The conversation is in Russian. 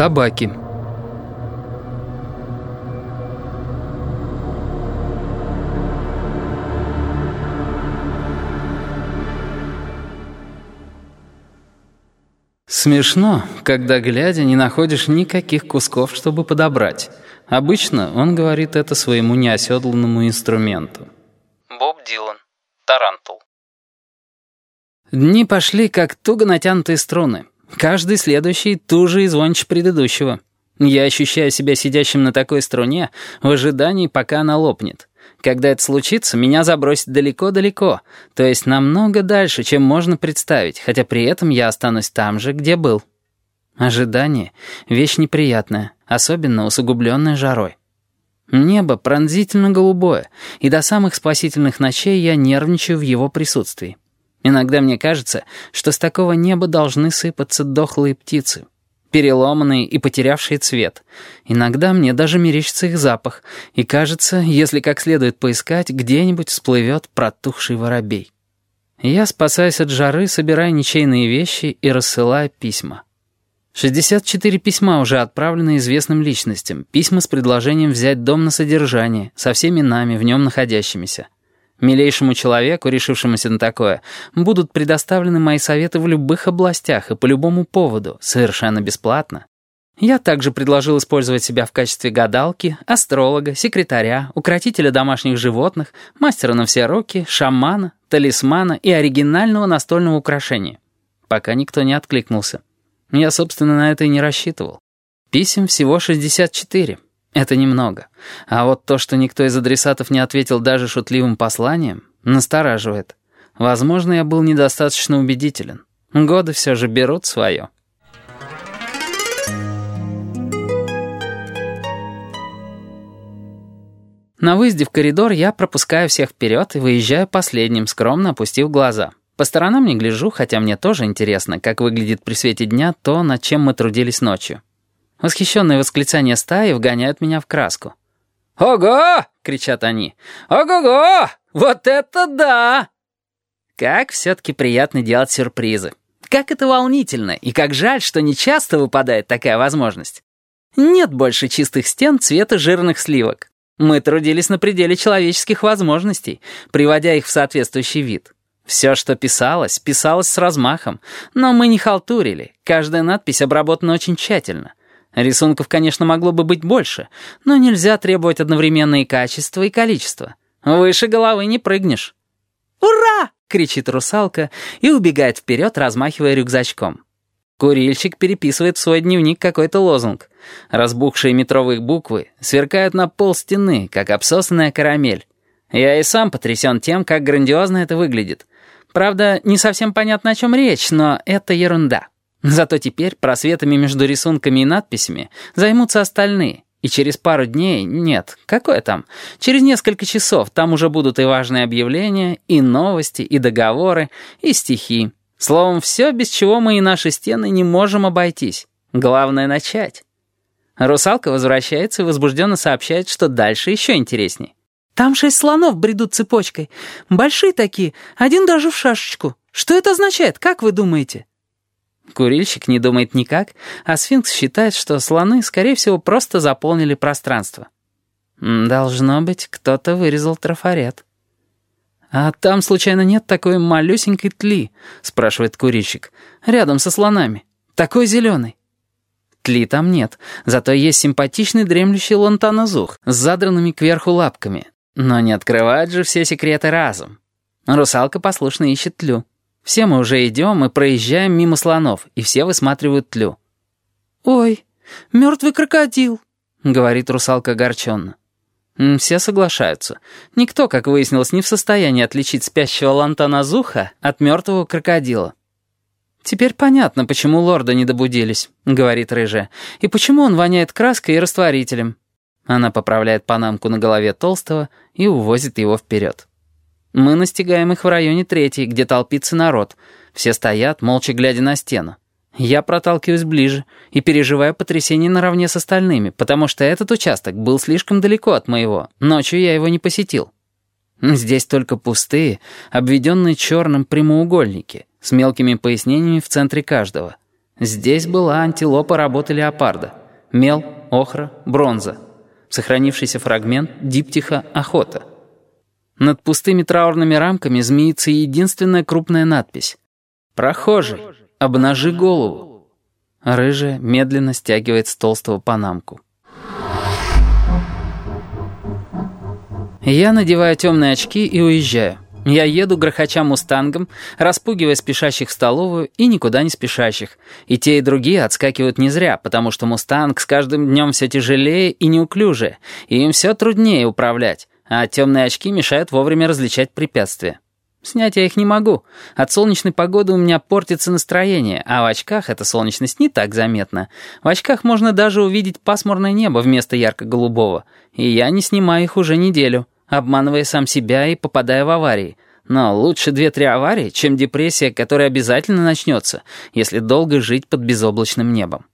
Табаки. Смешно, когда, глядя, не находишь никаких кусков, чтобы подобрать. Обычно он говорит это своему неоседланному инструменту. Боб Дилан. Тарантул. Дни пошли, как туго натянутые струны. Каждый следующий туже и звонче предыдущего. Я ощущаю себя сидящим на такой струне в ожидании, пока она лопнет. Когда это случится, меня забросит далеко-далеко, то есть намного дальше, чем можно представить, хотя при этом я останусь там же, где был. Ожидание — вещь неприятная, особенно усугубленная жарой. Небо пронзительно голубое, и до самых спасительных ночей я нервничаю в его присутствии. Иногда мне кажется, что с такого неба должны сыпаться дохлые птицы, переломанные и потерявшие цвет. Иногда мне даже мерещится их запах, и кажется, если как следует поискать, где-нибудь всплывет протухший воробей. Я спасаюсь от жары, собирая ничейные вещи и рассылая письма. 64 письма уже отправлены известным личностям, письма с предложением взять дом на содержание, со всеми нами, в нем находящимися. Милейшему человеку, решившемуся на такое, будут предоставлены мои советы в любых областях и по любому поводу, совершенно бесплатно. Я также предложил использовать себя в качестве гадалки, астролога, секретаря, укротителя домашних животных, мастера на все руки, шамана, талисмана и оригинального настольного украшения. Пока никто не откликнулся. Я, собственно, на это и не рассчитывал. Писем всего 64. Это немного. А вот то, что никто из адресатов не ответил даже шутливым посланием, настораживает. Возможно, я был недостаточно убедителен. Годы все же берут свое. На выезде в коридор я пропускаю всех вперед и выезжаю последним, скромно опустив глаза. По сторонам не гляжу, хотя мне тоже интересно, как выглядит при свете дня то, над чем мы трудились ночью. Восхищенные восклицания стаи вгоняют меня в краску. «Ого!» — кричат они. «Ого-го! Вот это да!» Как все-таки приятно делать сюрпризы. Как это волнительно, и как жаль, что не часто выпадает такая возможность. Нет больше чистых стен цвета жирных сливок. Мы трудились на пределе человеческих возможностей, приводя их в соответствующий вид. Все, что писалось, писалось с размахом, но мы не халтурили. Каждая надпись обработана очень тщательно. Рисунков, конечно, могло бы быть больше, но нельзя требовать одновременно и качества, и количества. Выше головы не прыгнешь. «Ура!» — кричит русалка и убегает вперед, размахивая рюкзачком. Курильщик переписывает в свой дневник какой-то лозунг. Разбухшие метровые буквы сверкают на пол стены, как обсосанная карамель. Я и сам потрясен тем, как грандиозно это выглядит. Правда, не совсем понятно, о чем речь, но это ерунда. Зато теперь просветами между рисунками и надписями займутся остальные. И через пару дней, нет, какое там, через несколько часов там уже будут и важные объявления, и новости, и договоры, и стихи. Словом, все, без чего мы и наши стены не можем обойтись. Главное — начать. Русалка возвращается и возбужденно сообщает, что дальше еще интересней. «Там шесть слонов бредут цепочкой. Большие такие, один даже в шашечку. Что это означает, как вы думаете?» Курильщик не думает никак, а сфинкс считает, что слоны, скорее всего, просто заполнили пространство. Должно быть, кто-то вырезал трафарет. «А там, случайно, нет такой малюсенькой тли?» — спрашивает курильщик. «Рядом со слонами. Такой зеленый». Тли там нет, зато есть симпатичный дремлющий лантанозух с задранными кверху лапками. Но не открывают же все секреты разом. Русалка послушно ищет тлю. Все мы уже идем и проезжаем мимо слонов, и все высматривают тлю. «Ой, мертвый крокодил», — говорит русалка огорченно. Все соглашаются. Никто, как выяснилось, не в состоянии отличить спящего лантана-зуха от мертвого крокодила. «Теперь понятно, почему лорда не добудились», — говорит рыжая, «и почему он воняет краской и растворителем». Она поправляет панамку на голове толстого и увозит его вперед. Мы настигаем их в районе третьей, где толпится народ. Все стоят, молча глядя на стену. Я проталкиваюсь ближе и переживаю потрясение наравне с остальными, потому что этот участок был слишком далеко от моего. Ночью я его не посетил. Здесь только пустые, обведенные черным прямоугольники, с мелкими пояснениями в центре каждого. Здесь была антилопа работы леопарда. Мел, охра, бронза. Сохранившийся фрагмент диптиха «Охота». Над пустыми траурными рамками змеится единственная крупная надпись. «Прохожий, обнажи голову». Рыжая медленно стягивает с толстого панамку. Я надеваю темные очки и уезжаю. Я еду, грохоча мустангом, распугивая спешащих в столовую и никуда не спешащих. И те, и другие отскакивают не зря, потому что мустанг с каждым днем все тяжелее и неуклюжее, и им все труднее управлять, а темные очки мешают вовремя различать препятствия. Снять я их не могу. От солнечной погоды у меня портится настроение, а в очках эта солнечность не так заметна. В очках можно даже увидеть пасмурное небо вместо ярко-голубого, и я не снимаю их уже неделю обманывая сам себя и попадая в аварии. Но лучше две-три аварии, чем депрессия, которая обязательно начнется, если долго жить под безоблачным небом.